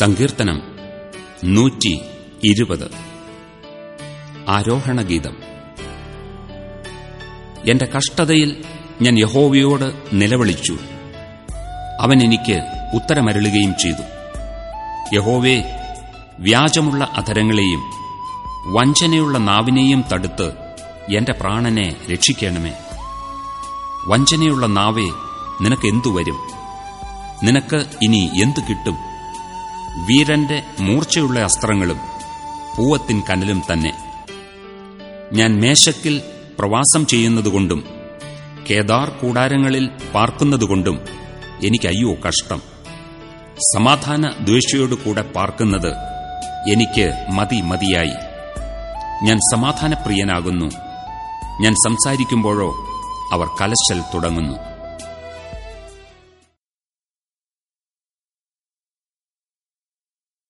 സങ്കീർത്തനം നൂറ്റി ഇരുപത്. ആരോഹണഗീതം. എന്റെ കഷ്ടതയിൽ ഞാൻ യഹോവയോട് നിലവിളിച്ചു. അവൻ എനിക്ക് ഉത്തരമരുളുകയും ചെയ്തു. യഹോവെ വ്യാജമുള്ള അധരങ്ങളെയും വഞ്ചനയുള്ള നാവിനെയും തടുത്ത് എന്റെ പ്രാണനെ രക്ഷിക്കണമേ. വഞ്ചനയുള്ള നാവേ നിനക്ക് എന്തു വരും? നിനക്ക് ഇനി എന്തു കിട്ടും? വീരന്റെ മൂർച്ചയുള്ള അസ്ത്രങ്ങളും പൂവത്തിൻ കനലും തന്നെ. ഞാൻ മേശക്കിൽ പ്രവാസം ചെയ്യുന്നതുകൊണ്ടും കേദാർ കൂടാരങ്ങളിൽ പാർക്കുന്നതുകൊണ്ടും എനിക്ക് അയ്യോ കഷ്ടം. സമാധാന ദ്വേഷിയോടു കൂടെ പാർക്കുന്നത് എനിക്ക് മതി മതിയായി. ഞാൻ സമാധാനപ്രിയനാകുന്നു. ഞാൻ സംസാരിക്കുമ്പോഴോ അവർ കലശൽ തുടങ്ങുന്നു.